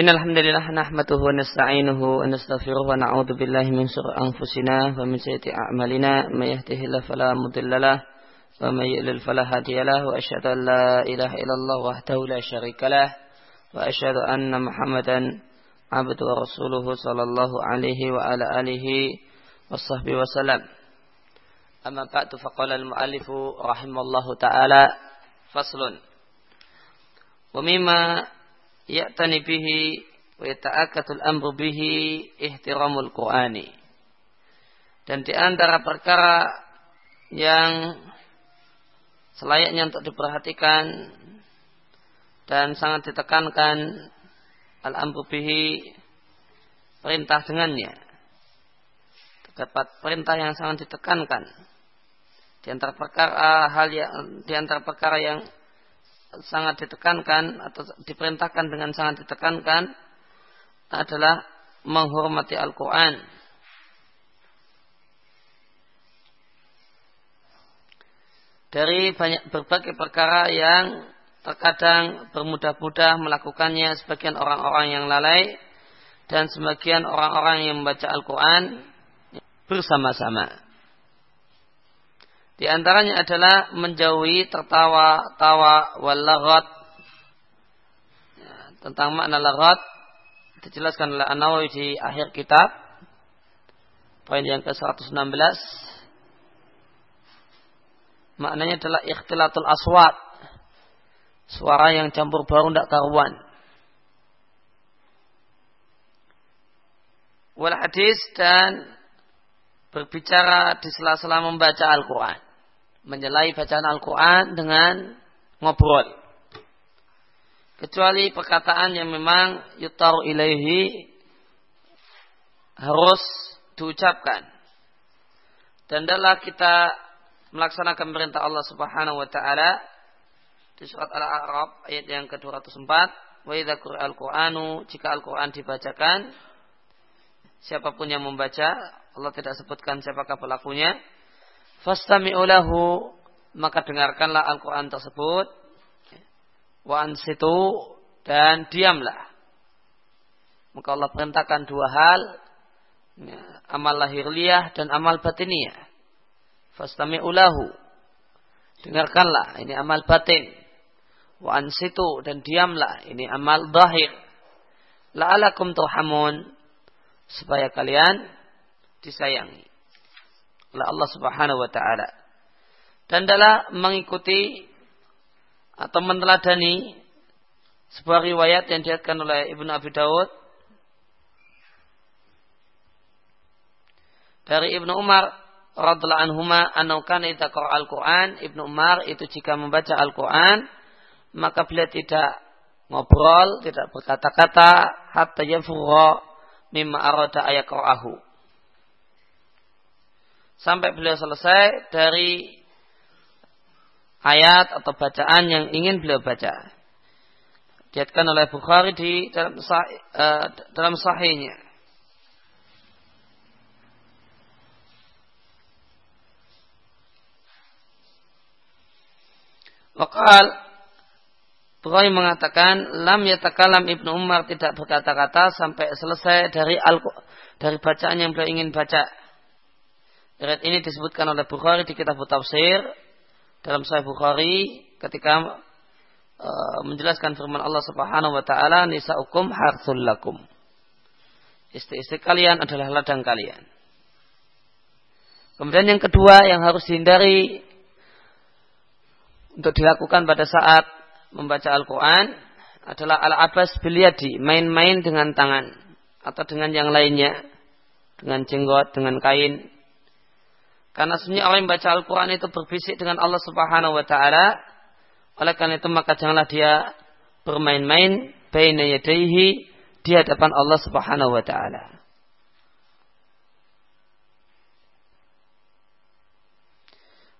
إن الحمد لله نحمده ونستعينه ونستغفره ونعوذ بالله من شر أنفسنا ومن سيئة أعمالنا. من يهده الله فلا مضل له ومن يضلل فلا هادي له. وأشهد أن لا إله إلا الله وحده لا شريك له. وأشهد أن محمدا عبده ورسوله صلى الله عليه وعلى آله وصحبه وسلم. أما بعد فقال المؤلف رحمه الله تعالى فصل. ومما ya'tani bihi wa yata'akatul amru bihi ihtiramul Qur'ani. Dan di antara perkara yang selayaknya untuk diperhatikan dan sangat ditekankan al-amru bihi perintah dengannya. Terdapat perintah yang sangat ditekankan di antara perkara hal yang di antara perkara yang sangat ditekankan atau diperintahkan dengan sangat ditekankan adalah menghormati Al-Quran. Dari banyak berbagai perkara yang terkadang bermudah-mudah melakukannya sebagian orang-orang yang lalai dan sebagian orang-orang yang membaca Al-Quran bersama-sama. Di antaranya adalah menjauhi tertawa-tawa wal Ya, tentang makna laghat dijelaskan oleh An-Nawawi di akhir kitab poin yang ke-116 maknanya adalah ikhtilatul aswat suara yang campur baru tidak karuan. Wal hadis dan berbicara di sela-sela membaca Al-Quran menyelai bacaan Al-Quran dengan ngobrol. Kecuali perkataan yang memang yutaru ilaihi harus diucapkan. Dan adalah kita melaksanakan perintah Allah Subhanahu wa taala di surat Al-A'raf ayat yang ke-204, wa idza al-Qur'anu jika Al-Qur'an dibacakan siapa pun yang membaca Allah tidak sebutkan siapakah pelakunya Fastami'u lahu maka dengarkanlah Al-Quran tersebut. Wa ansitu dan diamlah. Maka Allah perintahkan dua hal. Ya, amal lahirliyah dan amal batiniyah fastami'u lahu dengarkanlah ini amal batin. Wa ansitu dan diamlah ini amal zahir. La'alakum turhamun supaya kalian disayangi oleh Allah Subhanahu wa taala. Dan adalah mengikuti atau meneladani sebuah riwayat yang diatkan oleh Ibnu Abi Dawud dari Ibnu Umar radhiallahu anhuma annahu kana idza al-Qur'an Ibnu Umar itu jika membaca Al-Qur'an maka beliau tidak ngobrol, tidak berkata-kata hatta yafurra mimma arada ayaqra'ahu sampai beliau selesai dari ayat atau bacaan yang ingin beliau baca. Diatkan oleh Bukhari di dalam sahih, uh, dalam sahihnya. Wakal Bukhari mengatakan lam yatakalam Ibnu Umar tidak berkata-kata sampai selesai dari al dari bacaan yang beliau ingin baca. Ayat ini disebutkan oleh Bukhari di kitab tafsir dalam Sahih Bukhari ketika uh, menjelaskan firman Allah Subhanahu wa taala nisaukum harsul lakum. Istri-istri kalian adalah ladang kalian. Kemudian yang kedua yang harus dihindari untuk dilakukan pada saat membaca Al-Quran adalah al-abas biliadi, main-main dengan tangan atau dengan yang lainnya, dengan jenggot, dengan kain, karena sebenarnya orang yang baca Al-Quran itu berbisik dengan Allah Subhanahu Wa Taala. Oleh karena itu maka janganlah dia bermain-main baina yadaihi di hadapan Allah Subhanahu Wa Taala.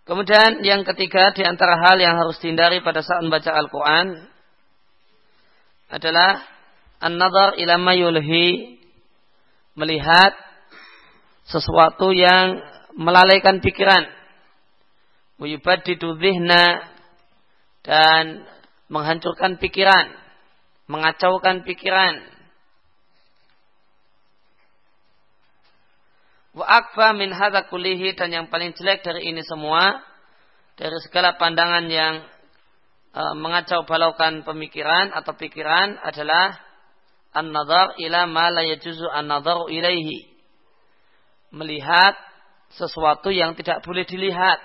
Kemudian yang ketiga di antara hal yang harus dihindari pada saat membaca Al-Quran adalah an-nazar ila melihat sesuatu yang melalaikan pikiran. Wayubadidu dhihna dan menghancurkan pikiran, mengacaukan pikiran. Wa akfa min hadza kullihi dan yang paling jelek dari ini semua dari segala pandangan yang e, mengacau balaukan pemikiran atau pikiran adalah an-nazar ila ma la yajuzu an-nazaru ilaihi. Melihat sesuatu yang tidak boleh dilihat.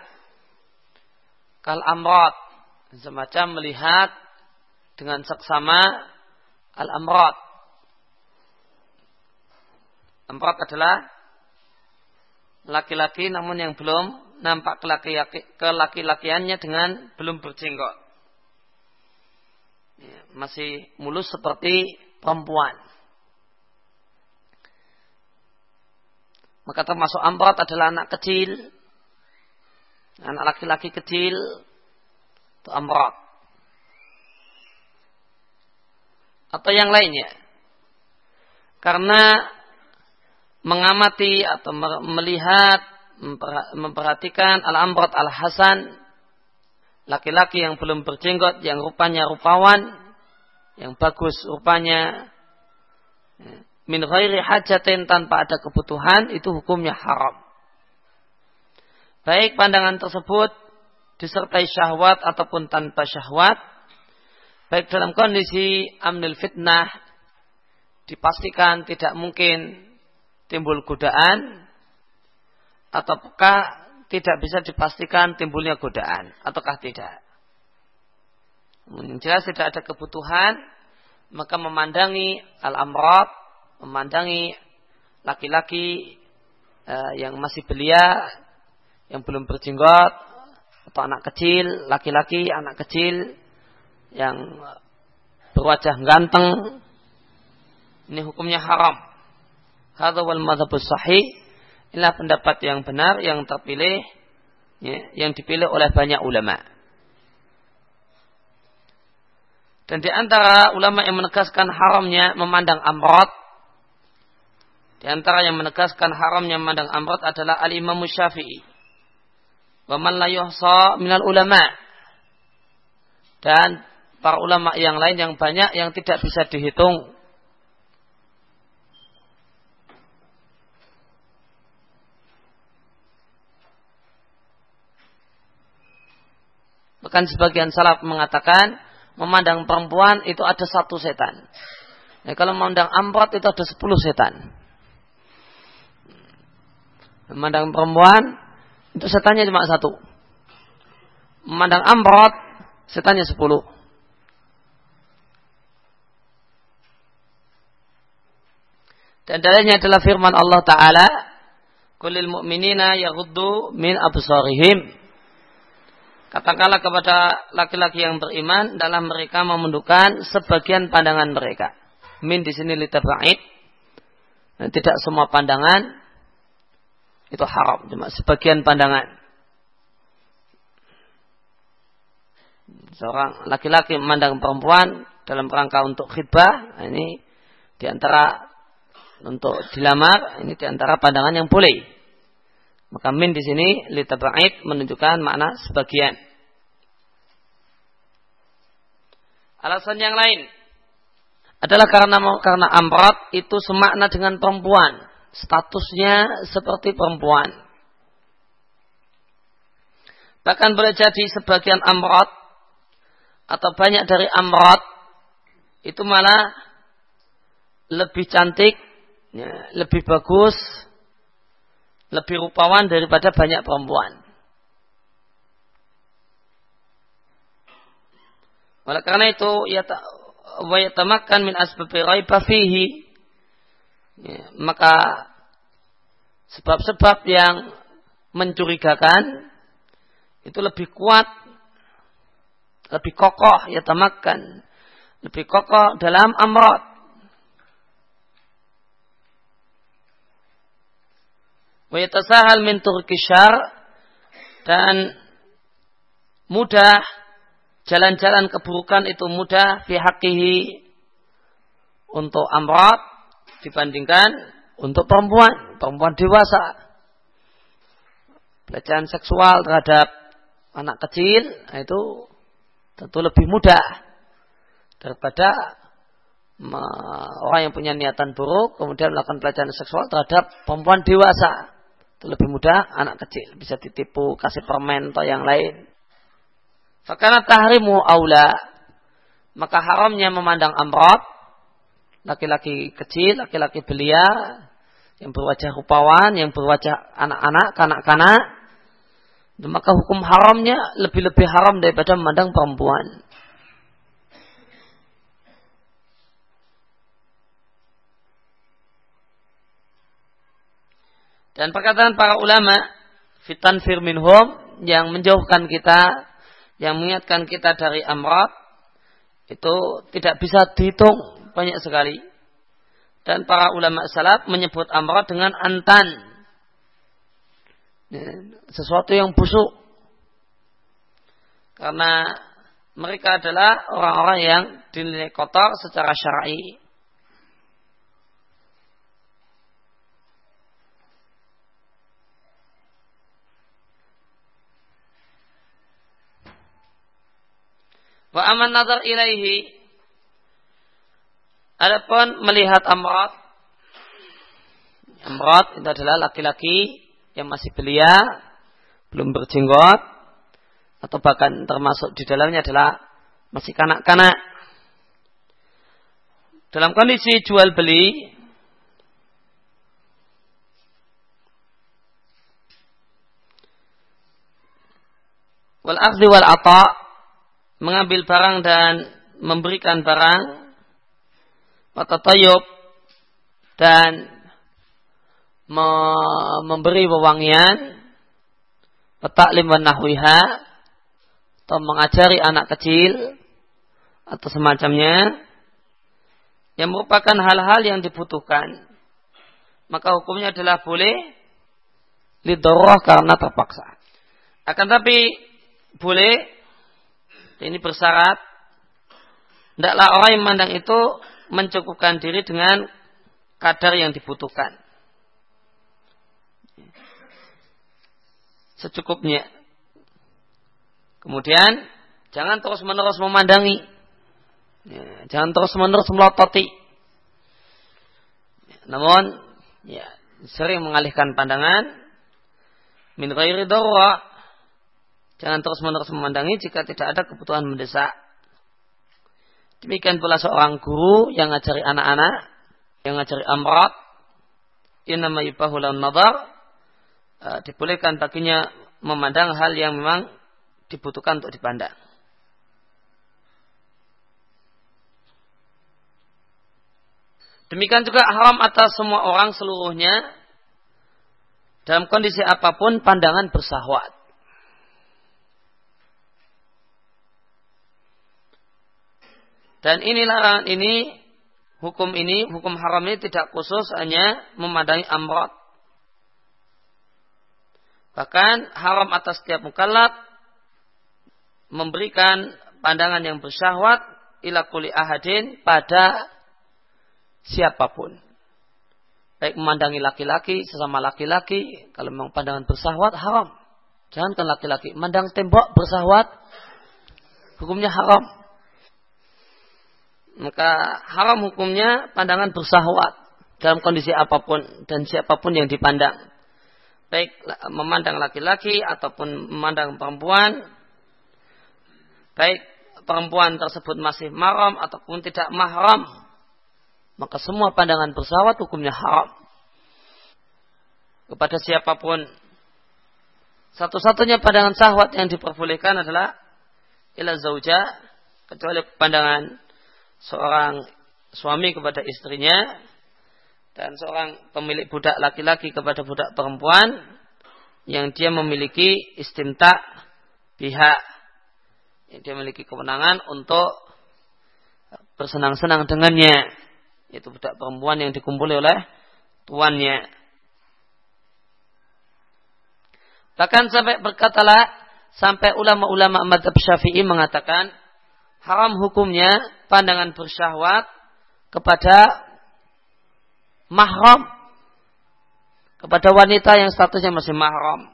Kal amrat semacam melihat dengan seksama al amrat. Amrat adalah laki-laki namun yang belum nampak kelaki-lakiannya dengan belum berjenggot. Ya, masih mulus seperti perempuan. Maka termasuk amrat adalah anak kecil. Anak laki-laki kecil. Itu amrat. Atau yang lainnya. Karena mengamati atau melihat, memperhatikan al-amrat al-hasan, laki-laki yang belum berjenggot, yang rupanya rupawan, yang bagus rupanya, min ghairi hajatin tanpa ada kebutuhan, itu hukumnya haram. Baik pandangan tersebut disertai syahwat ataupun tanpa syahwat, baik dalam kondisi amnil fitnah, dipastikan tidak mungkin timbul godaan ataukah tidak bisa dipastikan timbulnya godaan ataukah tidak. Jelas tidak ada kebutuhan maka memandangi al-amrat, memandangi laki-laki uh, yang masih belia, yang belum berjenggot atau anak kecil, laki-laki, anak kecil yang berwajah ganteng, ini hukumnya haram. Hadza wal madhabus sahih. Inilah pendapat yang benar yang terpilih ya, yang dipilih oleh banyak ulama. Dan di antara ulama yang menegaskan haramnya memandang amrat di antara yang menegaskan haramnya memandang amrat adalah al-Imam Syafi'i. Wa man la yuhsa minal ulama. Dan para ulama yang lain yang banyak yang tidak bisa dihitung Bahkan sebagian salaf mengatakan memandang perempuan itu ada satu setan. Ya, kalau memandang amrat itu ada sepuluh setan. Memandang perempuan itu setannya cuma satu. Memandang amrat setannya sepuluh. Dan dalilnya adalah firman Allah Ta'ala. Kulil mu'minina yaghuddu min absarihim Katakanlah kepada laki-laki yang beriman dalam mereka memundukan sebagian pandangan mereka. Min di sini litabait. Dan tidak semua pandangan itu haram, cuma sebagian pandangan. Seorang laki-laki memandang perempuan dalam rangka untuk khidbah, nah ini di antara untuk dilamar, ini di antara pandangan yang boleh. Maka min di sini litabait menunjukkan makna sebagian. Alasan yang lain adalah karena karena amrat itu semakna dengan perempuan, statusnya seperti perempuan. Bahkan boleh jadi sebagian amrat atau banyak dari amrat itu malah lebih cantik, ya, lebih bagus lebih rupawan daripada banyak perempuan. Oleh karena itu, ya wa yatamakkan min asbabi raiba fihi. Ya, maka sebab-sebab yang mencurigakan itu lebih kuat, lebih kokoh ya tamakan, lebih kokoh dalam amrat. wa yatasahal min turkishar dan mudah jalan-jalan keburukan itu mudah fi untuk amrat dibandingkan untuk perempuan, perempuan dewasa. Pelecehan seksual terhadap anak kecil nah itu tentu lebih mudah daripada orang yang punya niatan buruk kemudian melakukan pelecehan seksual terhadap perempuan dewasa. Itu lebih mudah anak kecil bisa ditipu kasih permen atau yang lain. Fakana tahrimu aula maka haramnya memandang amrot laki-laki kecil, laki-laki belia yang berwajah rupawan, yang berwajah anak-anak, kanak-kanak, maka hukum haramnya lebih-lebih haram daripada memandang perempuan. Dan perkataan para ulama fitan firminhum yang menjauhkan kita, yang mengingatkan kita dari amrat itu tidak bisa dihitung banyak sekali. Dan para ulama salaf menyebut amrat dengan antan. Ya, sesuatu yang busuk. Karena mereka adalah orang-orang yang dinilai kotor secara syar'i. Wa aman nazar ilaihi. Adapun melihat amrat. Amrat itu adalah laki-laki yang masih belia, belum berjenggot, atau bahkan termasuk di dalamnya adalah masih kanak-kanak. Dalam kondisi jual beli, wal akhdi wal ata mengambil barang dan memberikan barang watatayub dan me memberi wewangian petaklim wa nahwiha atau mengajari anak kecil atau semacamnya yang merupakan hal-hal yang dibutuhkan. Maka hukumnya adalah boleh lidoroh karena terpaksa. Akan tapi boleh ini bersyarat tidaklah orang yang memandang itu mencukupkan diri dengan kadar yang dibutuhkan. Secukupnya. Kemudian jangan terus menerus memandangi. Ya, jangan terus menerus melototi. namun ya, sering mengalihkan pandangan min ghairi Jangan terus-menerus memandangi jika tidak ada kebutuhan mendesak. Demikian pula seorang guru yang ngajari anak-anak, yang ngajari amrat, yang nama yubahulan nadar, e, dibolehkan baginya memandang hal yang memang dibutuhkan untuk dipandang. Demikian juga haram atas semua orang seluruhnya dalam kondisi apa pun pandangan bersahwat. Dan ini larangan ini, hukum ini, hukum haram ini tidak khusus hanya memandangi amrat. Bahkan haram atas setiap mukallaf memberikan pandangan yang bersyahwat ila kuli ahadin pada siapa pun. Baik memandangi laki-laki sesama laki-laki, kalau memang pandangan bersahwat haram. Jangankan laki-laki, mandang tembok bersahwat hukumnya haram maka haram hukumnya pandangan bersahwat dalam kondisi apa pun dan siapa pun yang dipandang. Baik memandang laki-laki ataupun memandang perempuan. Baik perempuan tersebut masih mahram ataupun tidak mahram. Maka semua pandangan bersahwat hukumnya haram. Kepada siapa pun. Satu-satunya pandangan sahwat yang diperbolehkan adalah ila zauja kecuali pandangan seorang suami kepada istrinya dan seorang pemilik budak laki-laki kepada budak perempuan yang dia memiliki istimta pihak. Yang dia memiliki kewenangan untuk bersenang-senang dengannya. Yaitu budak perempuan yang dikumpuli oleh tuannya. Bahkan sampai berkatalah sampai ulama-ulama madhab syafi'i mengatakan haram hukumnya pandangan bersyahwat kepada mahram. Kepada wanita yang statusnya masih mahram.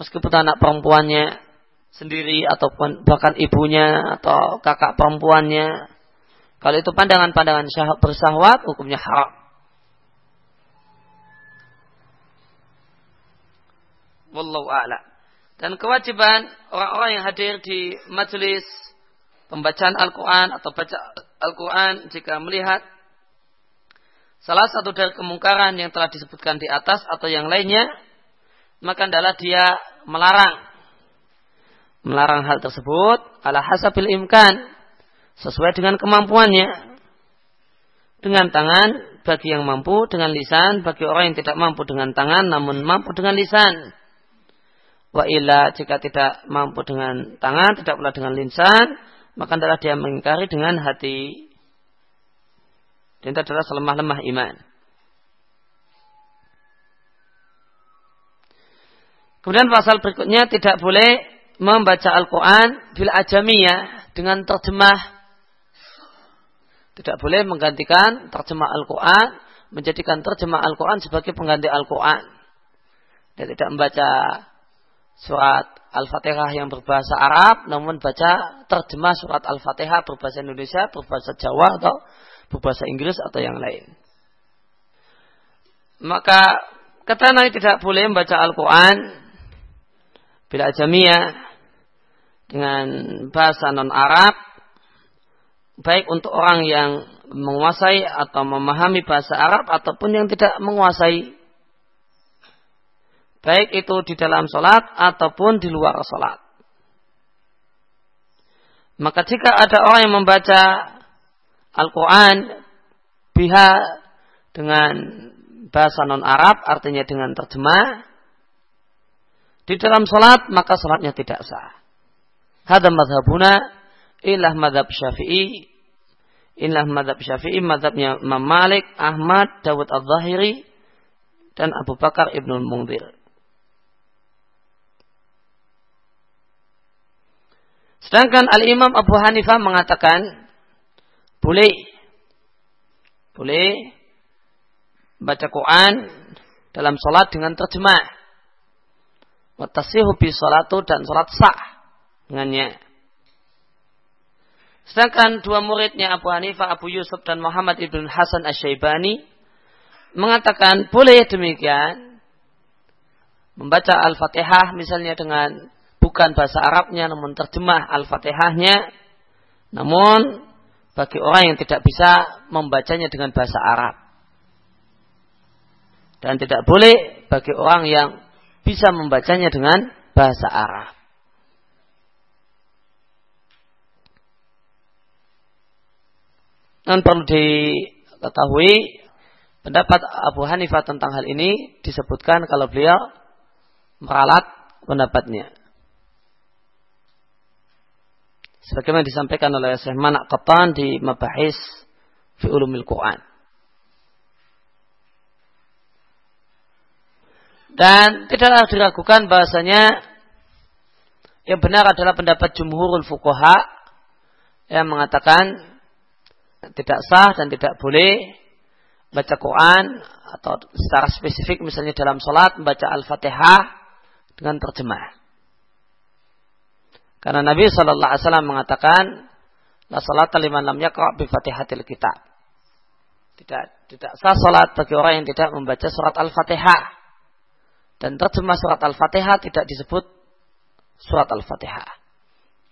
Meskipun anak perempuannya sendiri ataupun bahkan ibunya atau kakak perempuannya. Kalau itu pandangan-pandangan bersyahwat hukumnya haram. Wallahu a'lam. Dan kewajiban orang-orang yang hadir di majelis pembacaan Al-Quran atau baca Al-Quran jika melihat salah satu dari kemungkaran yang telah disebutkan di atas atau yang lainnya, maka adalah dia melarang. Melarang hal tersebut ala hasabil imkan sesuai dengan kemampuannya. Dengan tangan bagi yang mampu, dengan lisan bagi orang yang tidak mampu dengan tangan namun mampu dengan lisan. Wa illa jika tidak mampu dengan tangan, tidak pula dengan lisan, maka adalah dia mengingkari dengan hati. Dan itu adalah selemah-lemah iman. Kemudian pasal berikutnya tidak boleh membaca Al-Quran bil ajamiyah dengan terjemah tidak boleh menggantikan terjemah Al-Quran, menjadikan terjemah Al-Quran sebagai pengganti Al-Quran. Dia tidak membaca surat Al-Fatihah yang berbahasa Arab, namun baca terjemah surat Al-Fatihah berbahasa Indonesia, berbahasa Jawa, atau berbahasa Inggris, atau yang lain. Maka kata Nabi tidak boleh membaca Al-Quran bila jamiyah dengan bahasa non-Arab baik untuk orang yang menguasai atau memahami bahasa Arab ataupun yang tidak menguasai. Baik itu di dalam sholat ataupun di luar sholat. Maka jika ada orang yang membaca Al-Quran biha dengan bahasa non-Arab, artinya dengan terjemah, di dalam sholat, maka sholatnya tidak sah. Hada madhabuna ilah madhab syafi'i Inilah madhab syafi'i, madhabnya Imam Malik, Ahmad, Dawud al-Zahiri, dan Abu Bakar Ibnu Mungdir. Sedangkan Al-Imam Abu Hanifah mengatakan, boleh, boleh baca Quran dalam sholat dengan terjemah. Watasihu bi sholatu dan sholat sah dengannya. Sedangkan dua muridnya Abu Hanifah, Abu Yusuf dan Muhammad ibn Hasan Asyaibani mengatakan boleh demikian membaca Al-Fatihah misalnya dengan bukan bahasa Arabnya namun terjemah Al-Fatihahnya namun bagi orang yang tidak bisa membacanya dengan bahasa Arab dan tidak boleh bagi orang yang bisa membacanya dengan bahasa Arab. Dan perlu diketahui pendapat Abu Hanifah tentang hal ini disebutkan kalau beliau meralat pendapatnya. Sebagaimana disampaikan oleh Syekh Manak Qatan di Mabahis fi Ulumil Quran. Dan tidaklah diragukan bahasanya yang benar adalah pendapat jumhurul fuqaha yang mengatakan tidak sah dan tidak boleh baca Quran atau secara spesifik misalnya dalam sholat membaca Al-Fatihah dengan terjemah. Karena Nabi Shallallahu Alaihi Wasallam mengatakan, la salat liman lam yakra bi fatihatil kitab. Tidak tidak sah salat bagi orang yang tidak membaca surat Al-Fatihah. Dan terjemah surat Al-Fatihah tidak disebut surat Al-Fatihah.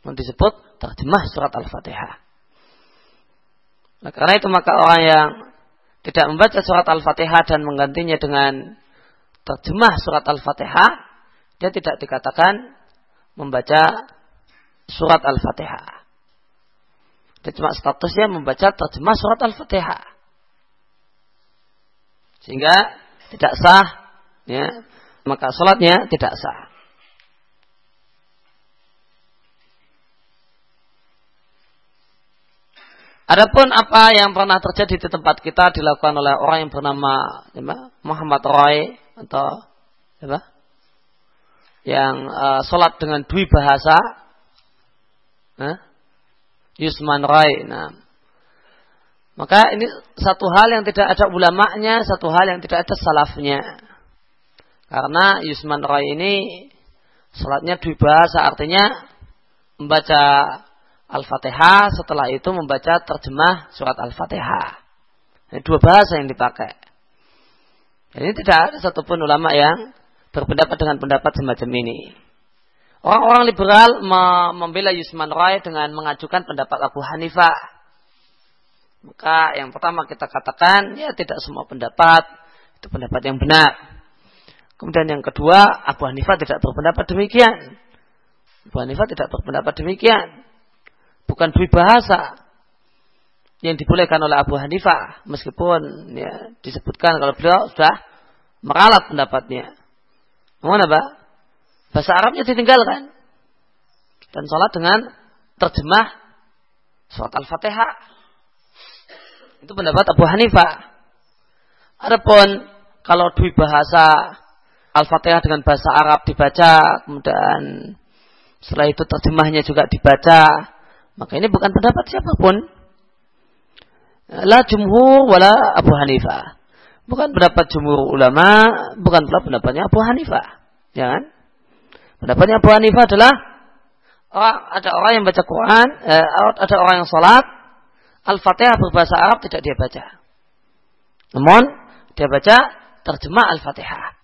Yang disebut terjemah surat Al-Fatihah. Nah, karena itu maka orang yang tidak membaca surat Al-Fatihah dan menggantinya dengan terjemah surat Al-Fatihah, dia tidak dikatakan membaca surat Al-Fatihah. Dia cuma statusnya membaca terjemah surat Al-Fatihah. Sehingga tidak sah, ya, maka sholatnya tidak sah. Adapun apa yang pernah terjadi di tempat kita dilakukan oleh orang yang bernama apa, Muhammad Roy atau apa, yang uh, sholat dengan dua bahasa, Yusman Roy. Nah, maka ini satu hal yang tidak ada ulamanya, satu hal yang tidak ada salafnya. Karena Yusman Roy ini sholatnya dua bahasa, artinya membaca Al-Fatihah, setelah itu membaca terjemah surat Al-Fatihah. Ini dua bahasa yang dipakai. Ini tidak ada satupun ulama yang berpendapat dengan pendapat semacam ini. Orang-orang liberal membela Yusman Roy dengan mengajukan pendapat Abu Hanifah. Maka yang pertama kita katakan, ya tidak semua pendapat itu pendapat yang benar. Kemudian yang kedua, Abu Hanifah tidak berpendapat demikian. Abu Hanifah tidak berpendapat demikian. Bukan bahasa yang dibolehkan oleh Abu Hanifah. Meskipun ya, disebutkan kalau beliau sudah meralat pendapatnya. Namun apa? Bahasa Arabnya ditinggalkan. Dan sholat dengan terjemah surat Al-Fatihah. Itu pendapat Abu Hanifah. Adapun kalau dui bahasa Al-Fatihah dengan bahasa Arab dibaca, kemudian setelah itu terjemahnya juga dibaca, maka ini bukan pendapat siapa pun. La jumhur wala Abu Hanifah. Bukan pendapat jumhur ulama, bukan pendapatnya Abu Hanifah. Ya kan? Pendapatnya Abu Hanifah adalah ada orang yang baca Quran, eh, ada orang yang sholat, Al-Fatihah berbahasa Arab tidak dia baca. Namun dia baca terjemah Al-Fatihah.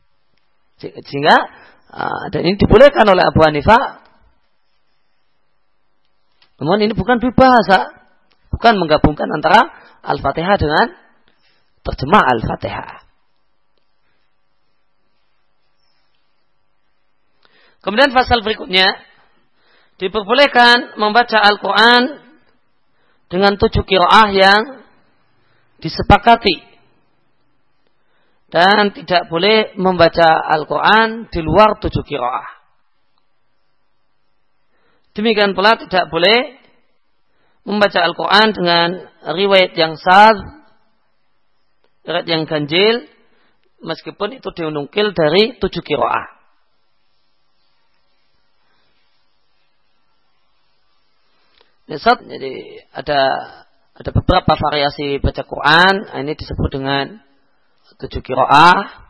Sehingga uh, dan ini dibolehkan oleh Abu Hanifah. Namun ini bukan bahasa, bukan menggabungkan antara Al-Fatihah dengan terjemah Al-Fatihah. Kemudian pasal berikutnya diperbolehkan membaca Al-Quran dengan tujuh kiroah yang disepakati dan tidak boleh membaca Al-Quran di luar tujuh kiroah. Demikian pula tidak boleh membaca Al-Quran dengan riwayat yang sad, riwayat yang ganjil, meskipun itu dinukil dari tujuh kiroah. Nisab, jadi ada ada beberapa variasi baca Quran. Ini disebut dengan tujuh kiroah.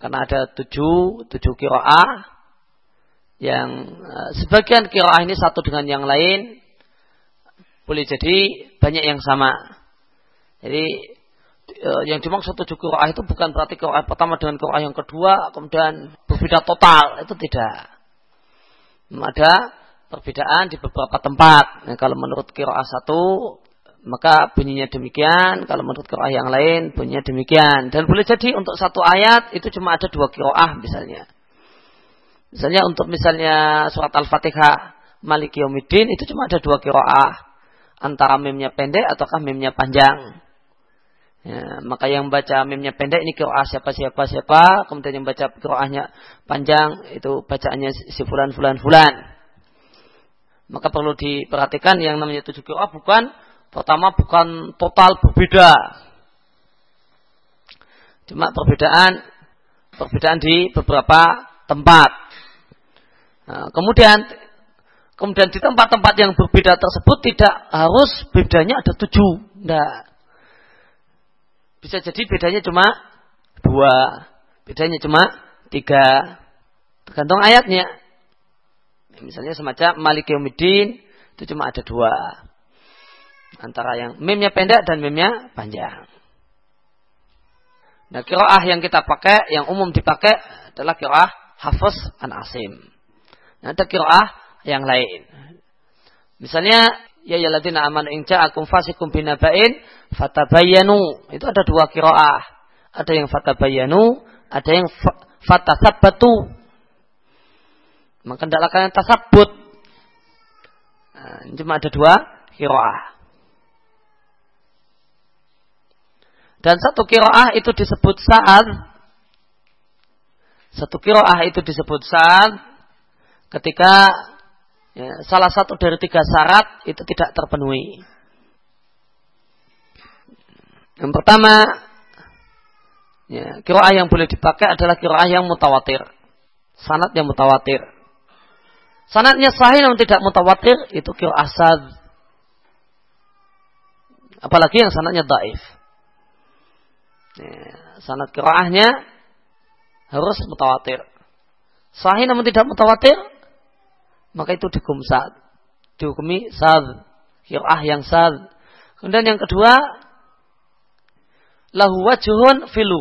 Karena ada tujuh, tujuh kiroah. Yang uh, sebagian kiroah ini satu dengan yang lain. Boleh jadi banyak yang sama. Jadi uh, yang dimaksud tujuh kiroah itu bukan berarti kiroah pertama dengan kiroah yang kedua. Kemudian berbeda total. Itu tidak. Ada perbedaan di beberapa tempat. Nah, kalau menurut kiroah satu, maka bunyinya demikian. Kalau menurut kiroah yang lain, bunyinya demikian. Dan boleh jadi untuk satu ayat itu cuma ada dua kiroah misalnya. Misalnya untuk misalnya surat Al-Fatihah Malik Yomidin itu cuma ada dua kiroah. Antara mimnya pendek ataukah mimnya panjang. Ya, maka yang baca mimnya pendek ini kiroah siapa siapa siapa. Kemudian yang baca kiroahnya panjang itu bacaannya si fulan fulan fulan maka perlu diperhatikan yang namanya tujuh kiroah bukan pertama bukan total berbeda. Cuma perbedaan perbedaan di beberapa tempat. Nah, kemudian kemudian di tempat-tempat yang berbeda tersebut tidak harus bedanya ada tujuh. Tidak. Bisa jadi bedanya cuma dua. Bedanya cuma tiga. Tergantung ayatnya. Misalnya semacam Malik Yomidin itu cuma ada dua. Antara yang mimnya pendek dan mimnya panjang. Nah kiroah yang kita pakai, yang umum dipakai adalah kiroah hafaz an asim. Nah, ada kiroah yang lain. Misalnya, ya yaladina amanu inca akum fasikum binabain fatabayanu. Itu ada dua kiroah. Ada yang fatabayanu, ada yang fatasabatu. Maka tidaklah kalian tasabut. Nah, cuma ada dua kiroah. Dan satu kiroah itu disebut saat. Satu kiroah itu disebut saat ketika ya, salah satu dari tiga syarat itu tidak terpenuhi. Yang pertama, ya, kiroah yang boleh dipakai adalah kiroah yang mutawatir. Sanat yang mutawatir. Sanatnya sahih namun tidak mutawatir itu kira asad. Apalagi yang sanatnya daif. Ya, sanat kiraahnya harus mutawatir. Sahih namun tidak mutawatir, maka itu dikumsad. Dihukumi sad. Kiraah yang sad. Kemudian yang kedua, lahu wajhun fil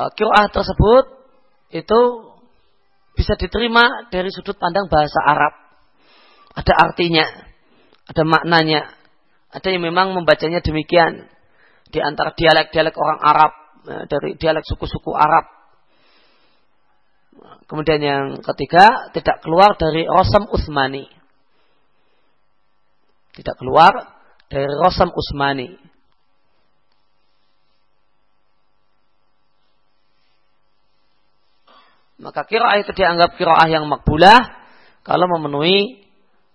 uh, kiroah tersebut itu bisa diterima dari sudut pandang bahasa Arab. Ada artinya, ada maknanya, ada yang memang membacanya demikian di antara dialek-dialek orang Arab, ya, dari dialek suku-suku Arab. Kemudian yang ketiga, tidak keluar dari Rosam Utsmani. Tidak keluar dari Rosam Utsmani. Maka kiraah itu dianggap kiraah yang makbulah kalau memenuhi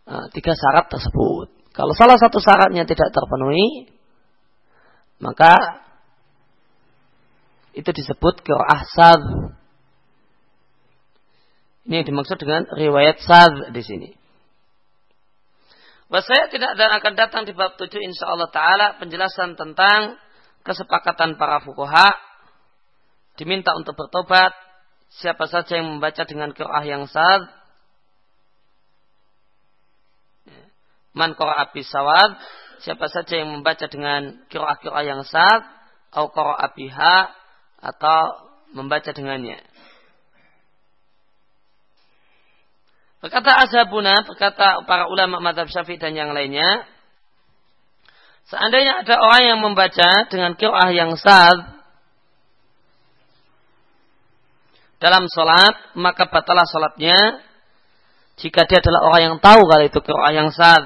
uh, tiga syarat tersebut. Kalau salah satu syaratnya tidak terpenuhi, maka itu disebut kiraah sad. Ini dimaksud dengan riwayat sad di sini. Saya tidak dan akan datang di bab 7 insya Allah Ta'ala penjelasan tentang kesepakatan para fukuha diminta untuk bertobat siapa saja yang membaca dengan qiraah yang sad man qira'a sawad siapa saja yang membaca dengan qiraah-qiraah yang sad atau qira'a biha atau membaca dengannya. Berkata Azhabuna, berkata para ulama madhab syafi'i dan yang lainnya, seandainya ada orang yang membaca dengan qiraah yang sad, dalam sholat, maka batalah sholatnya jika dia adalah orang yang tahu kalau itu kiroah yang sad.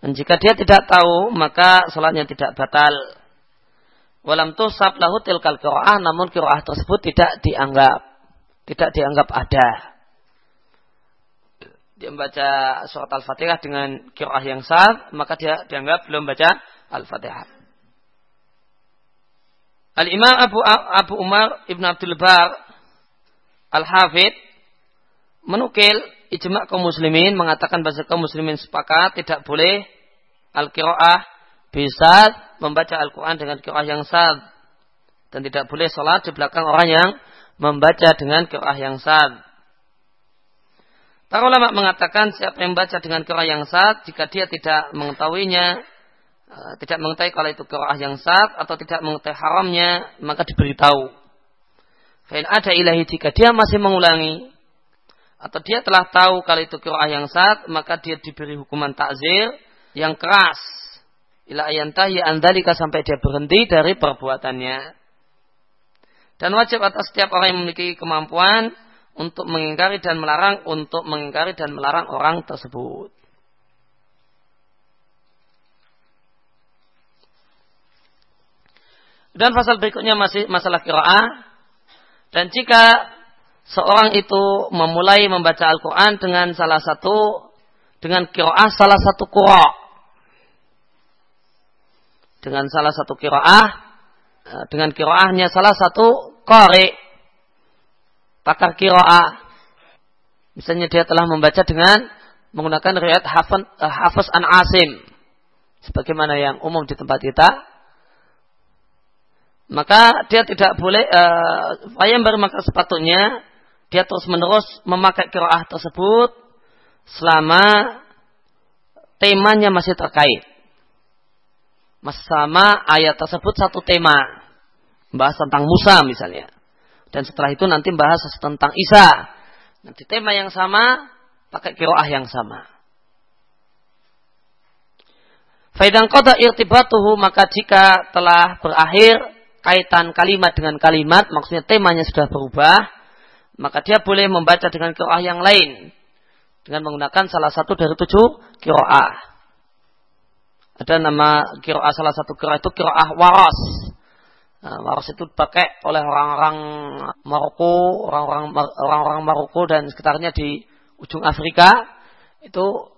Dan jika dia tidak tahu, maka sholatnya tidak batal. Walam tusab lahu tilkal kiroah, namun kiroah tersebut tidak dianggap. Tidak dianggap ada. Dia membaca surat Al-Fatihah dengan kiroah yang sad, maka dia dianggap belum baca Al-Fatihah. Al-Imam Abu, Abu Umar Ibn Abdul Bar Al-Hafid menukil ijma kaum muslimin mengatakan bahwa kaum muslimin sepakat tidak boleh al-qiraah bisa membaca Al-Quran dengan qiraah yang sad dan tidak boleh sholat di belakang orang yang membaca dengan qiraah yang sad. Para ulama mengatakan siapa yang membaca dengan qiraah yang sad jika dia tidak mengetahuinya eh, tidak mengetahui kalau itu qiraah yang sad atau tidak mengetahui haramnya maka diberitahu Fa'in ada ilahi jika dia masih mengulangi atau dia telah tahu kalau itu kiroah yang sat, maka dia diberi hukuman takzir yang keras. Ila ayantahi andalika sampai dia berhenti dari perbuatannya. Dan wajib atas setiap orang yang memiliki kemampuan untuk mengingkari dan melarang, untuk mengingkari dan melarang orang tersebut. Dan pasal berikutnya masih masalah kiraah. Dan jika seorang itu memulai membaca Al-Quran dengan salah satu dengan kiroah salah satu kuro dengan salah satu kiroah eh, dengan kiroahnya salah satu kori pakar kiroah misalnya dia telah membaca dengan menggunakan riwayat Hafiz an Asim. Sebagaimana yang umum di tempat kita maka dia tidak boleh uh, baru maka sepatutnya dia terus menerus memakai kiroah tersebut selama temanya masih terkait. Sama ayat tersebut satu tema. Bahas tentang Musa misalnya. Dan setelah itu nanti bahas tentang Isa. Nanti tema yang sama, pakai kiroah yang sama. Faidan kota irtibatuhu maka jika telah berakhir kaitan kalimat dengan kalimat, maksudnya temanya sudah berubah, maka dia boleh membaca dengan kiroah yang lain dengan menggunakan salah satu dari tujuh kiroah. Ada nama kiroah salah satu kiroah itu kiroah waras. Nah, waras itu dipakai oleh orang-orang Maroko, orang-orang Maroko dan sekitarnya di ujung Afrika itu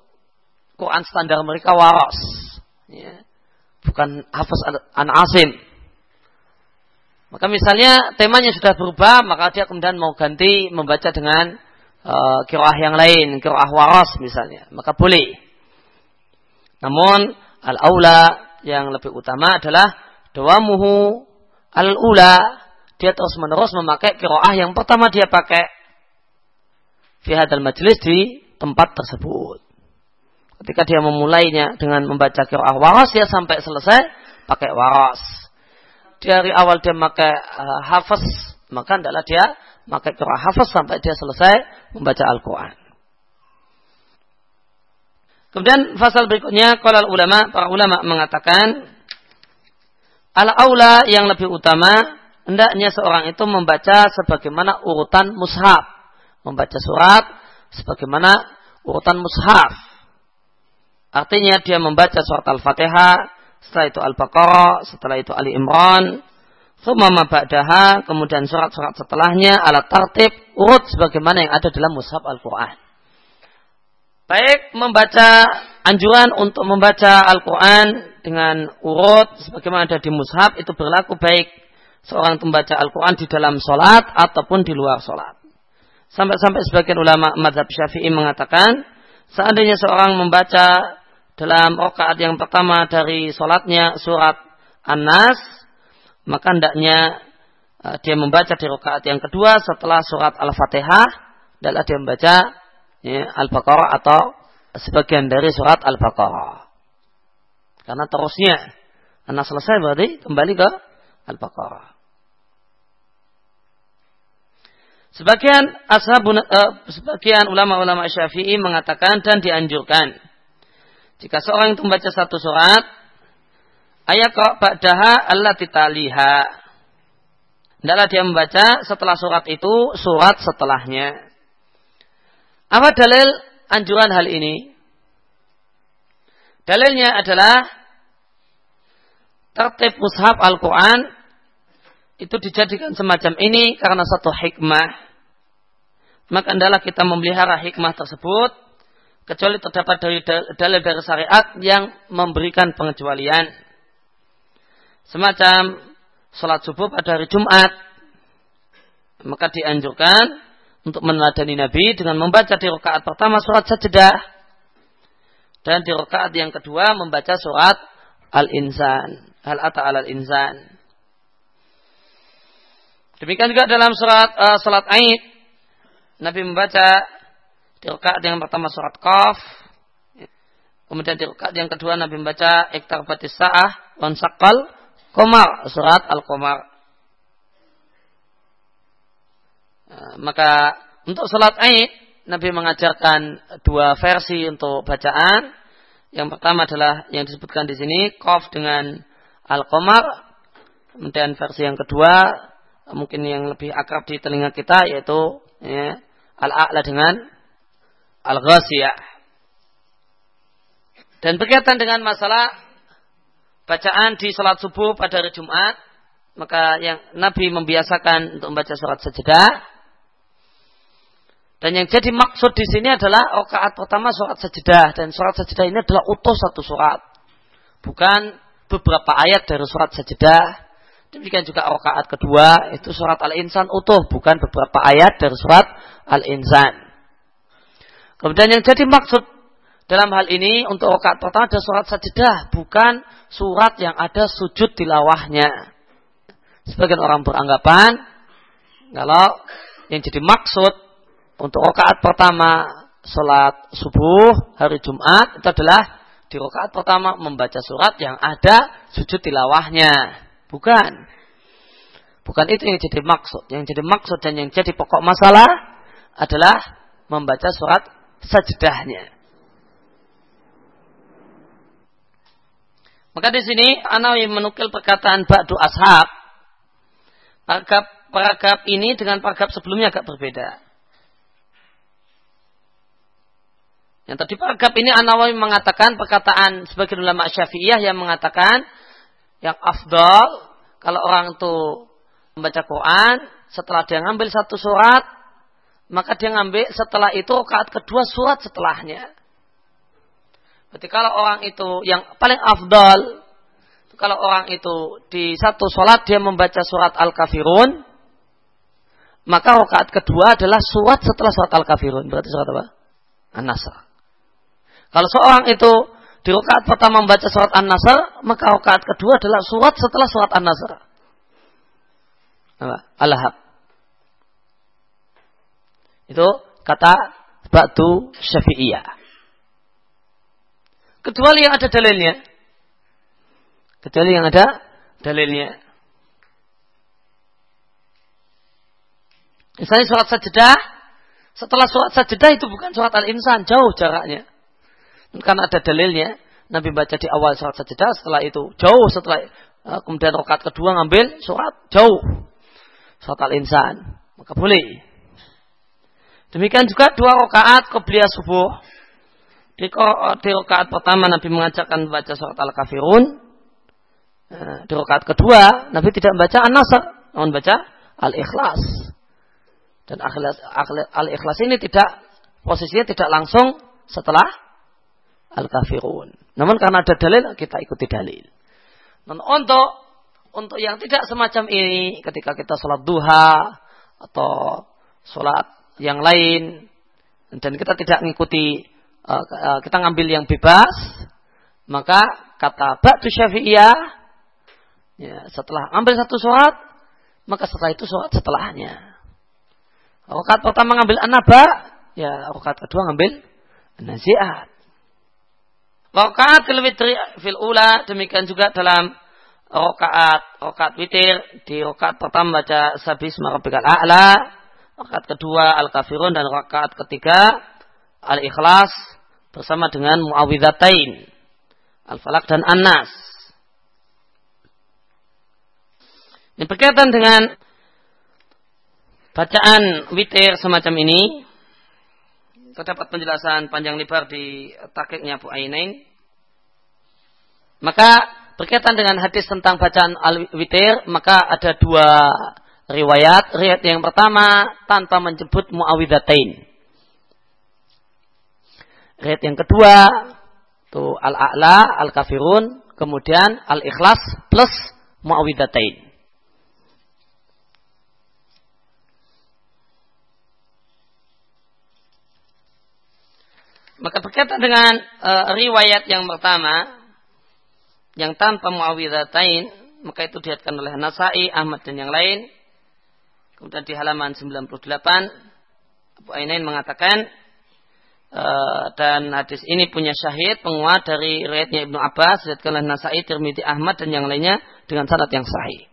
Quran standar mereka waras, ya. bukan hafaz an asim. Maka misalnya temanya sudah berubah, maka dia kemudian mau ganti membaca dengan uh, kiroah yang lain, kiroah waras misalnya, maka boleh. Namun al-aula yang lebih utama adalah dawamuhu al-ula, dia terus menerus memakai kiroah yang pertama dia pakai fi hadal majlis di tempat tersebut. Ketika dia memulainya dengan membaca kiroah waras, ya sampai selesai pakai waras dari awal dia memakai uh, hafaz, maka adalah dia memakai qiraah hafaz sampai dia selesai membaca Al-Quran. Kemudian pasal berikutnya, kalau ulama, para ulama mengatakan, ala aula yang lebih utama, hendaknya seorang itu membaca sebagaimana urutan mushaf. Membaca surat sebagaimana urutan mushaf. Artinya dia membaca surat Al-Fatihah, setelah itu Al-Baqarah, setelah itu Ali Imran, Sumama ba'daha, kemudian surat-surat setelahnya, alat tertib, urut sebagaimana yang ada dalam mushaf Al-Quran. Baik membaca anjuran untuk membaca Al-Quran dengan urut sebagaimana ada di mushaf itu berlaku baik seorang membaca Al-Quran di dalam sholat ataupun di luar sholat. Sampai-sampai sebagian ulama madhab syafi'i mengatakan seandainya seorang membaca dalam rakaat yang pertama dari sholatnya surat An-Nas maka hendaknya uh, dia membaca di rakaat yang kedua setelah surat Al-Fatihah adalah dia membaca ya, Al-Baqarah atau sebagian dari surat Al-Baqarah. Karena terusnya, anak selesai berarti kembali ke Al-Baqarah. Sebagian uh, sebagian ulama-ulama Syafi'i mengatakan dan dianjurkan jika seorang itu membaca satu surat ayat kok ba'daha Allah titaliha. Hendaklah dia membaca setelah surat itu surat setelahnya. Apa dalil anjuran hal ini? Dalilnya adalah tertib mushaf Al-Quran itu dijadikan semacam ini karena satu hikmah. Maka adalah kita memelihara hikmah tersebut kecuali terdapat dari dalil dari syariat yang memberikan pengecualian. Semacam sholat subuh pada hari Jumat. Maka dianjurkan untuk meneladani Nabi dengan membaca di rakaat pertama surat sajadah dan di rakaat yang kedua membaca surat Al-Insan, Hal Ata Al-Insan. Demikian juga dalam surat uh, salat Aid Nabi membaca di rakaat yang pertama surat Qaf, kemudian di rakaat yang kedua Nabi membaca Iktarabatis Sa'ah wan Saqal Qamar, surat Al-Qamar. Eh, maka untuk sholat Aid Nabi mengajarkan dua versi untuk bacaan. Yang pertama adalah yang disebutkan di sini Qaf dengan Al-Qamar. Kemudian versi yang kedua mungkin yang lebih akrab di telinga kita yaitu ya, Al-A'la dengan Al-Ghasiyah. Dan berkaitan dengan masalah bacaan di salat subuh pada hari Jumat, maka yang Nabi membiasakan untuk membaca surat sajadah dan yang jadi maksud di sini adalah rakaat pertama surat sajadah dan surat sajadah ini adalah utuh satu surat. Bukan beberapa ayat dari surat sajadah. Demikian juga rakaat kedua itu surat Al-Insan utuh, bukan beberapa ayat dari surat Al-Insan. Kemudian yang jadi maksud dalam hal ini untuk rakaat pertama ada surat sajadah, bukan surat yang ada sujud tilawahnya. Sebagian orang beranggapan kalau yang jadi maksud untuk rakaat pertama sholat subuh hari Jumat itu adalah di rakaat pertama membaca surat yang ada sujud tilawahnya. Bukan. Bukan itu yang jadi maksud. Yang jadi maksud dan yang jadi pokok masalah adalah membaca surat sajdahnya. Maka di sini Anawi menukil perkataan Ba'du Ashab. Paragraf, paragraf ini dengan paragraf sebelumnya agak berbeda. Yang tadi paragraf ini An-Nawawi mengatakan perkataan sebagian ulama Syafi'iyah yang mengatakan yang afdal kalau orang itu membaca Quran setelah dia ngambil satu surat maka dia ngambil setelah itu rakaat kedua surat setelahnya. Berarti kalau orang itu yang paling afdal kalau orang itu di satu sholat dia membaca surat Al-Kafirun maka rakaat kedua adalah surat setelah surat Al-Kafirun. Berarti surat apa? An-Nasr. Kalau seorang itu di rakaat pertama membaca surat An-Nasr, maka rakaat kedua adalah surat setelah surat An-Nasr. Al-Lahab. Itu kata batu syafi'iyah. Kecuali yang ada dalilnya. Kecuali yang ada dalilnya. Misalnya surat sajadah, setelah surat sajadah itu bukan surat al-insan, jauh jaraknya. Karena ada dalilnya, Nabi baca di awal surat sajadah, setelah itu jauh setelah eh, kemudian rokat kedua ngambil surat jauh. surat al-insan, maka boleh. Demikian juga dua rakaat kebelia subuh. Di, di rakaat pertama Nabi mengajarkan membaca surat al-kafirun. Eh, di rakaat kedua Nabi tidak membaca an-nasr, namun baca al-ikhlas. Dan al-ikhlas ini tidak posisinya tidak langsung setelah al-kafirun. Namun karena ada dalil kita ikuti dalil. Dan untuk untuk yang tidak semacam ini ketika kita sholat duha atau sholat yang lain. Dan kita tidak mengikuti uh, kita ngambil yang bebas maka kata Ba'du Syafi'iyah ya, setelah ambil satu sholat maka setelah itu sholat setelahnya. Rokat pertama ngambil anaba ya rokat kedua ngambil naziat Rokaat fil witri fil ula demikian juga dalam rokaat rokaat witir di rokaat pertama baca sabis marabikal a'la rokaat kedua al kafirun dan rokaat ketiga al ikhlas bersama dengan muawidatain al falak dan anas ini berkaitan dengan bacaan witir semacam ini terdapat penjelasan panjang lebar di takiknya Abu Ainain. Maka berkaitan dengan hadis tentang bacaan al-witir, maka ada dua riwayat. Riwayat yang pertama tanpa menyebut muawidatain. Riwayat yang kedua itu al-a'la, al-kafirun, kemudian al-ikhlas plus muawidatain. Maka berkaitan dengan e, riwayat yang pertama yang tanpa muawidhatain, maka itu dihatkan oleh Nasai, Ahmad dan yang lain. Kemudian di halaman 98 Abu Ainain mengatakan e, dan hadis ini punya syahid penguat dari riwayatnya Ibnu Abbas dihatkan oleh Nasai, Tirmidzi, Ahmad dan yang lainnya dengan sanad yang sahih.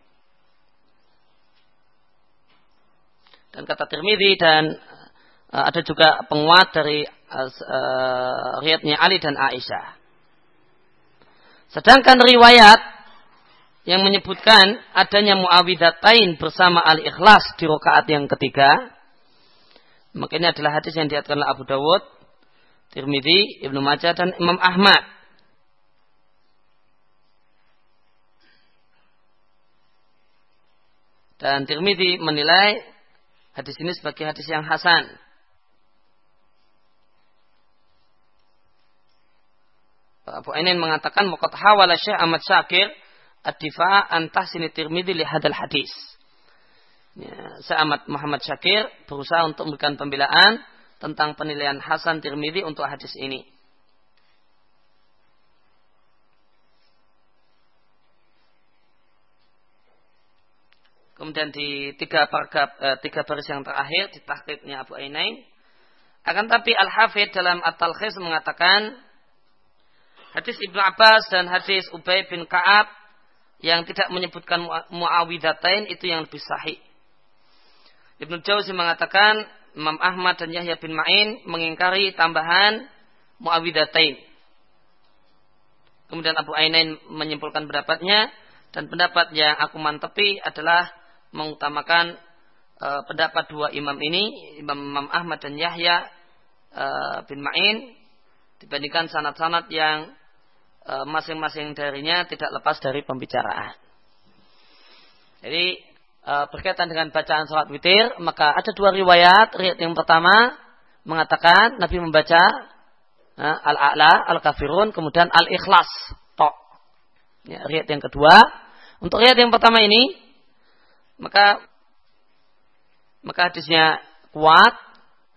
Dan kata Tirmidzi dan uh, ada juga penguat dari uh, riwayatnya Ali dan Aisyah. Sedangkan riwayat yang menyebutkan adanya muawidatain bersama al-ikhlas di rokaat yang ketiga, maka ini adalah hadis yang diatkan oleh Abu Dawud, Tirmidzi, Ibnu Majah dan Imam Ahmad. Dan Tirmidzi menilai hadis ini sebagai hadis yang hasan. Abu Ainin mengatakan muqat hawala Syekh Ahmad Syakir ad-difa' an tahsini Tirmidzi li hadal hadis. Ya, Ahmad Muhammad Syakir berusaha untuk memberikan pembelaan tentang penilaian Hasan Tirmidzi untuk hadis ini. Kemudian di tiga paragraf, eh, tiga baris yang terakhir di tahqiqnya Abu Ainain. Akan tapi Al-Hafidh dalam At-Talkhis mengatakan hadis Ibnu Abbas dan hadis Ubay bin Ka'ab yang tidak menyebutkan muawidatain itu yang lebih sahih. Ibnu Jauzi mengatakan Imam Ahmad dan Yahya bin Ma'in mengingkari tambahan muawidatain. Kemudian Abu Ainain menyimpulkan pendapatnya dan pendapat yang aku mantepi adalah mengutamakan e, pendapat dua imam ini, Imam, Imam Ahmad dan Yahya e, bin Ma'in dibandingkan sanat-sanat yang masing-masing darinya tidak lepas dari pembicaraan. Jadi e, berkaitan dengan bacaan sholat witir, maka ada dua riwayat. Riwayat yang pertama mengatakan Nabi membaca e, al-a'la, al-kafirun, kemudian al-ikhlas. Tok. Ya, riwayat yang kedua. Untuk riwayat yang pertama ini, maka maka hadisnya kuat,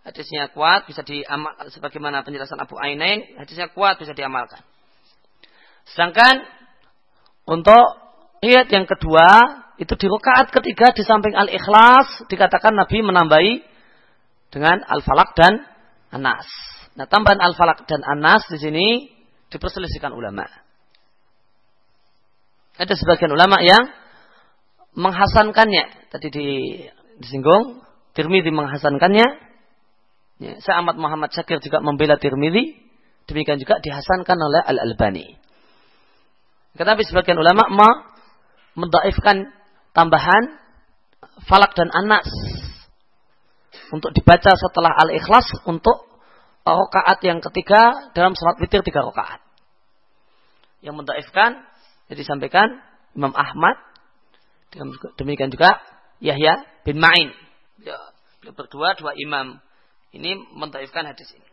hadisnya kuat bisa diamal sebagaimana penjelasan Abu Ainain, hadisnya kuat bisa diamalkan. Sedangkan untuk ayat yang kedua itu di rakaat ketiga di samping al-ikhlas dikatakan Nabi menambahi dengan al-falak dan anas. Nah, tambahan al-falak dan anas di sini diperselisihkan ulama. Ada sebagian ulama yang menghasankannya. Tadi di, disinggung Tirmidzi menghasankannya. Ya, Sa'amat Muhammad Syakir juga membela Tirmidzi. Demikian juga dihasankan oleh Al-Albani. Tetapi sebagian ulama mendaifkan tambahan falak dan anas untuk dibaca setelah al-ikhlas untuk rakaat yang ketiga dalam salat witir tiga rakaat. Yang mendaifkan jadi disampaikan Imam Ahmad demikian juga Yahya bin Ma'in. Beliau berdua dua imam ini mendaifkan hadis ini.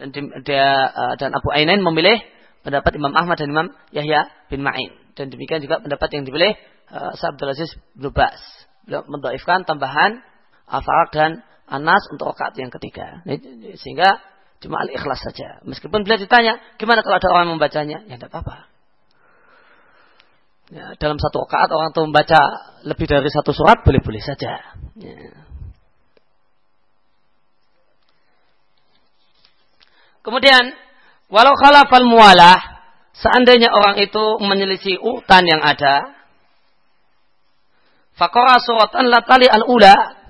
Dan dia uh, dan Abu Ainain memilih pendapat Imam Ahmad dan Imam Yahya bin Ma'in. Dan demikian juga pendapat yang dipilih uh, Aziz bin Bas. Beliau mendoifkan tambahan Afaq dan Anas untuk rakaat yang ketiga. Sehingga cuma al-ikhlas saja. Meskipun beliau ditanya gimana kalau ada orang membacanya? Ya tidak apa-apa. Ya, dalam satu rakaat orang itu membaca lebih dari satu surat boleh-boleh saja. Ya. Kemudian, walau khalafal mualah, seandainya orang itu menyelisih utan yang ada, fakora suratan latali al-ula,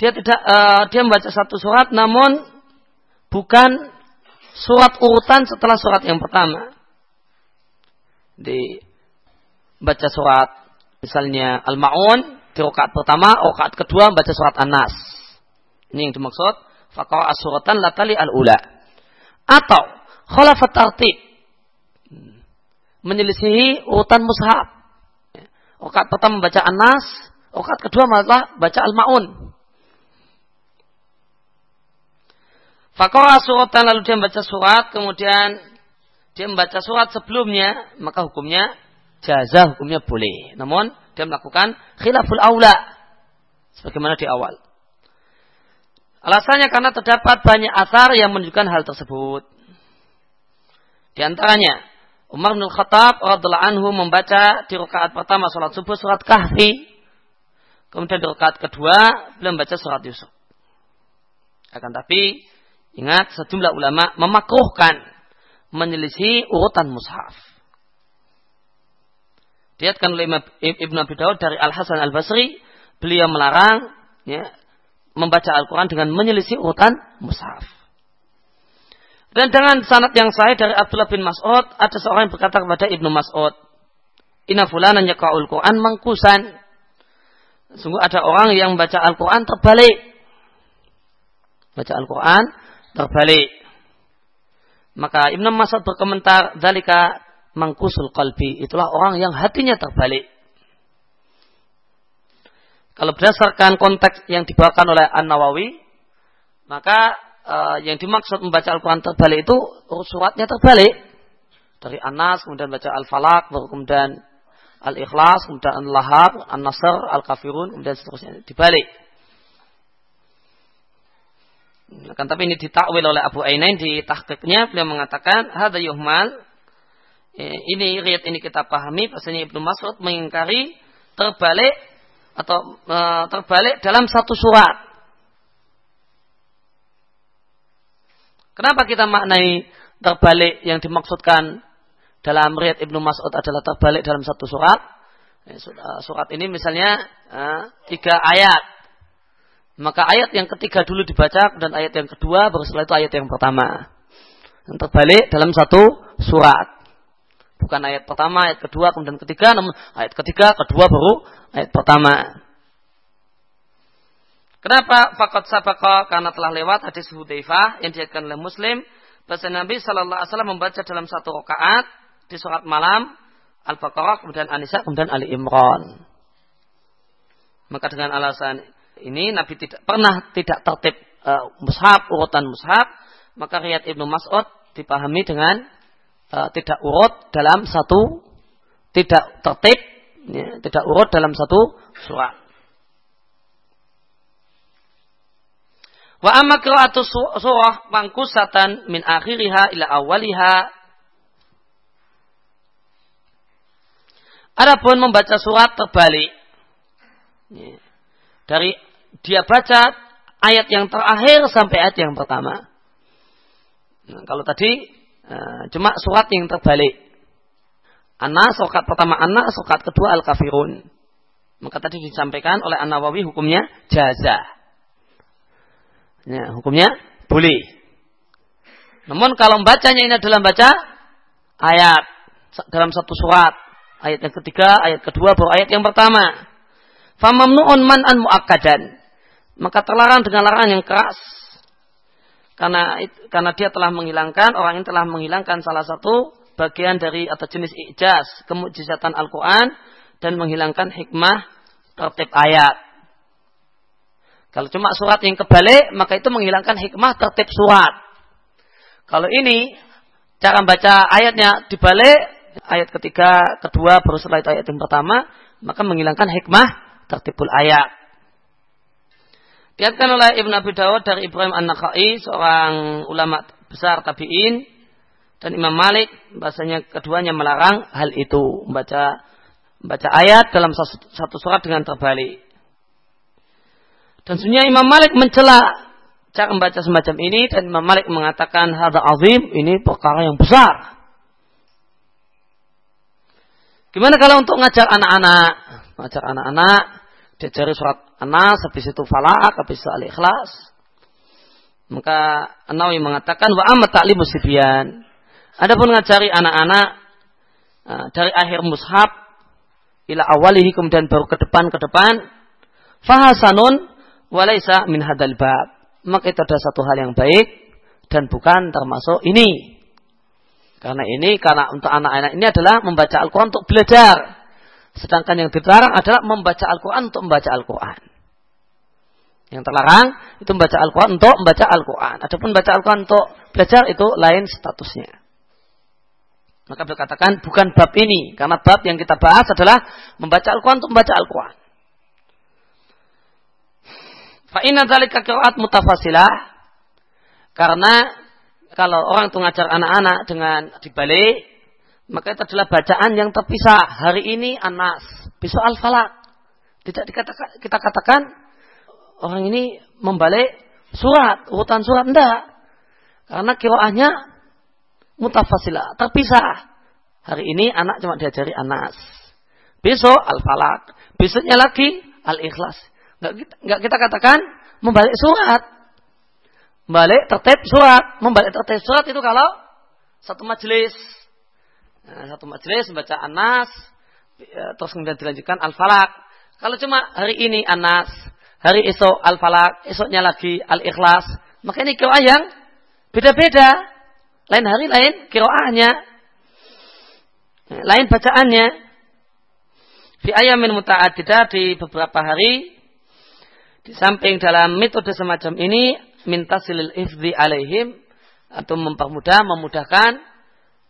dia tidak uh, dia membaca satu surat namun bukan surat urutan setelah surat yang pertama. Di baca surat misalnya Al-Maun di rakaat pertama, rakaat kedua baca surat An-Nas. Ini yang dimaksud faqara suratan latali al-ula. Atau khalafat tartib. Menyelisihi urutan mushaf. Okat pertama membaca Anas, okat kedua malah baca Al-Ma'un. Fakora suratan lalu dia membaca surat, kemudian dia membaca surat sebelumnya, maka hukumnya jaza, hukumnya boleh. Namun dia melakukan khilaful aula sebagaimana di awal. Alasannya karena terdapat banyak asar yang menunjukkan hal tersebut. Di antaranya, Umar bin Khattab radhiallahu anhu membaca di rakaat pertama salat subuh surat Kahfi. Kemudian di rakaat kedua beliau membaca surat Yusuf. Akan tapi ingat sejumlah ulama memakruhkan menyelisih urutan mushaf. Diatkan oleh Ibn Abi Daud dari Al Hasan Al Basri, beliau melarang ya, membaca Al-Quran dengan menyelisih urutan mushaf. Dan dengan sanat yang sahih dari Abdullah bin Mas'ud, ada seorang yang berkata kepada Ibnu Mas'ud, Inna fulanan yaka'ul Quran mangkusan. Sungguh ada orang yang membaca Al-Quran terbalik. Baca Al-Quran terbalik. Maka Ibnu Mas'ud berkomentar, Dalika mangkusul qalbi. Itulah orang yang hatinya terbalik. Kalau berdasarkan konteks yang dibawakan oleh An Nawawi, maka uh, yang dimaksud membaca Al-Quran terbalik itu suratnya terbalik dari Anas, kemudian baca Al-Falaq, baru kemudian Al-Ikhlas, kemudian Al-Lahab, An-Nasr, Al-Kafirun, kemudian seterusnya dibalik. Kan tapi ini ditakwil oleh Abu Ainain di tahqiqnya beliau mengatakan hada yuhmal ini riat ini kita pahami bahasanya Ibnu Mas'ud mengingkari terbalik atau e, terbalik dalam satu surat. Kenapa kita maknai terbalik yang dimaksudkan dalam riat Ibnu Mas'ud adalah terbalik dalam satu surat? Eh, surat ini misalnya uh, tiga ayat. Maka ayat yang ketiga dulu dibaca dan ayat yang kedua baru setelah itu ayat yang pertama. Yang terbalik dalam satu surat. Bukan ayat pertama, ayat kedua, kemudian ketiga, namun ayat ketiga, kedua baru ayat pertama. Kenapa fakot sabaka? Karena telah lewat hadis Hudzaifah yang diatkan oleh Muslim. Bahasa Nabi Shallallahu Alaihi Wasallam membaca dalam satu rakaat di surat malam Al-Baqarah, kemudian An-Nisa, kemudian Ali Imran. Maka dengan alasan ini Nabi tidak pernah tidak tertib uh, mushaf urutan mushaf, maka riat Ibnu Mas'ud dipahami dengan uh, tidak urut dalam satu tidak tertib ya, tidak urut dalam satu surat. Wa amma qira'atu surah mangkusatan min akhiriha ila awaliha. Adapun membaca surat terbalik. Ya, dari dia baca ayat yang terakhir sampai ayat yang pertama. Nah, kalau tadi Eh, cuma surat yang terbalik. Anas, rokat pertama anas, rokat kedua al-kafirun. Maka tadi disampaikan oleh An-Nawawi hukumnya jaza. Ya, hukumnya boleh. Namun kalau bacanya ini adalah baca ayat dalam satu surat. Ayat yang ketiga, ayat kedua, baru ayat yang pertama. Famamnu'un man'an mu'akkadan. Maka terlarang dengan larangan yang keras. Karena karena dia telah menghilangkan, orang ini telah menghilangkan salah satu bagian dari atau jenis ijaz, kemujizatan Al-Quran, dan menghilangkan hikmah tertib ayat. Kalau cuma surat yang kebalik, maka itu menghilangkan hikmah tertib surat. Kalau ini, cara baca ayatnya dibalik, ayat ketiga, kedua, baru setelah itu ayat yang pertama, maka menghilangkan hikmah tertibul ayat. Diatkan oleh Ibn Abi Dawud dari Ibrahim An-Nakhai, seorang ulama besar tabi'in, dan Imam Malik, bahasanya keduanya melarang hal itu, membaca baca ayat dalam satu surat dengan terbalik. Dan sebenarnya Imam Malik mencela cara membaca semacam ini dan Imam Malik mengatakan hada azim ini perkara yang besar. Gimana kalau untuk ngajar anak-anak? Ngajar anak-anak, diajari surat Anas, habis itu Falak, habis itu Al-Ikhlas. Maka Nawawi mengatakan wa amat ta'limu sibyan. Adapun ngajari anak-anak uh, dari akhir mushaf ila awalihi kemudian baru ke depan ke depan fahasanun walaisa min hadal bab. Maka itu ada satu hal yang baik dan bukan termasuk ini. Karena ini karena untuk anak-anak ini adalah membaca Al-Quran untuk belajar. Sedangkan yang dilarang adalah membaca Al-Quran untuk membaca Al-Quran. Yang terlarang itu membaca Al-Quran untuk membaca Al-Quran. Adapun membaca Al-Quran untuk belajar itu lain statusnya maka beliau katakan bukan bab ini. Karena bab yang kita bahas adalah membaca Al-Quran untuk membaca Al-Quran. Fa'inna dzalika qira'at mutafasilah. Karena kalau orang itu ngajar anak-anak dengan dibalik, maka itu adalah bacaan yang terpisah. Hari ini Anas, besok Al-Falak. Tidak dikatakan, kita katakan orang ini membalik surat, urutan surat enggak. Karena kiroahnya mutafasilah, terpisah. Hari ini anak cuma diajari anas. Besok al-falak. Besoknya lagi al-ikhlas. Nggak kita, kita katakan membalik surat. Membalik tertib surat. Membalik tertib surat itu kalau satu majelis. Nah, satu majelis membaca anas. Ya, terus kemudian dilanjutkan al-falak. Kalau cuma hari ini anas. Hari esok al-falak. Esoknya lagi al-ikhlas. Maka ini kira yang beda-beda. Lain hari lain kiroahnya. Lain bacaannya. Fi ayamin muta'adidah di beberapa hari. Di samping dalam metode semacam ini. Minta silil ifdi alaihim. Atau mempermudah, memudahkan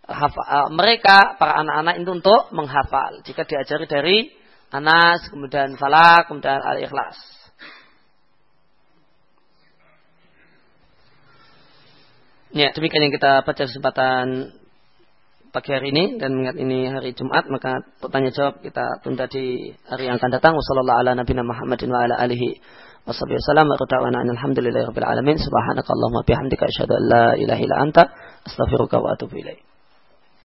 eh, mereka, para anak-anak itu untuk menghafal. Jika diajari dari Anas, kemudian Falak, kemudian Al-Ikhlas. Ya, demikian yang kita baca kesempatan pagi hari ini dan mengingat ini hari Jumat maka pertanyaan jawab kita tunda di hari yang akan datang. Wassalamualaikum ala nabiyina Muhammadin wa ala alihi wasallam wa ta'ala alhamdulillahi rabbil alamin subhanakallahumma bihamdika asyhadu an la ilaha illa anta astaghfiruka wa atubu ilaik.